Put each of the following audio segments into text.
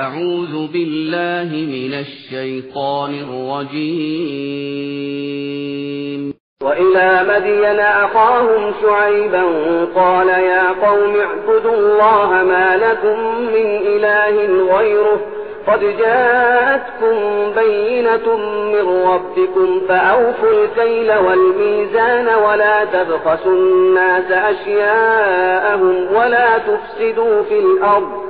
أعوذ بالله من الشيطان الرجيم. وإلى مدين أخاهم شعيبا قال يا قوم اعبدوا الله ما لكم من إله غيره قد جاءتكم بينة من ربكم فأوفوا الكيل والميزان ولا تبخسوا الناس أشياءهم ولا تفسدوا في الأرض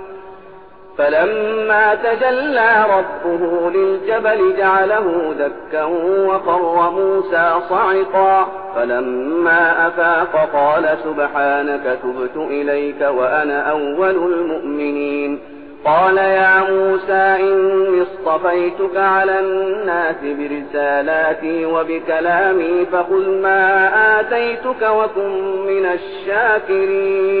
فلما تجلى ربه للجبل جعله دكا وقر موسى صعقا فلما أفاق قال سبحانك تبت إليك وأنا أول المؤمنين. قال يا موسى إني اصطفيتك على الناس برسالاتي وبكلامي فخذ ما آتيتك وكن من الشاكرين.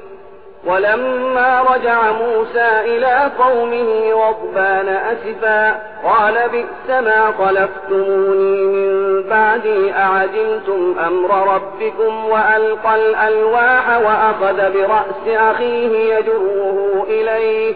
ولما رجع موسى إلى قومه غضبان أسفا قال بئس ما خلفتموني من بعدي أعجلتم أمر ربكم وألقى الألواح وأخذ برأس أخيه يجره إليه.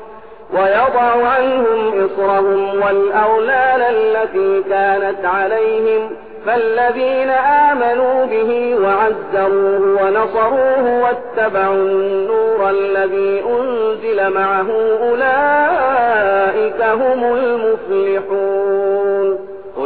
ويضع عنهم إصرهم والأولال التي كانت عليهم فالذين آمنوا به وعزروه ونصروه واتبعوا النور الذي أنزل معه أولئك هم المفلحون.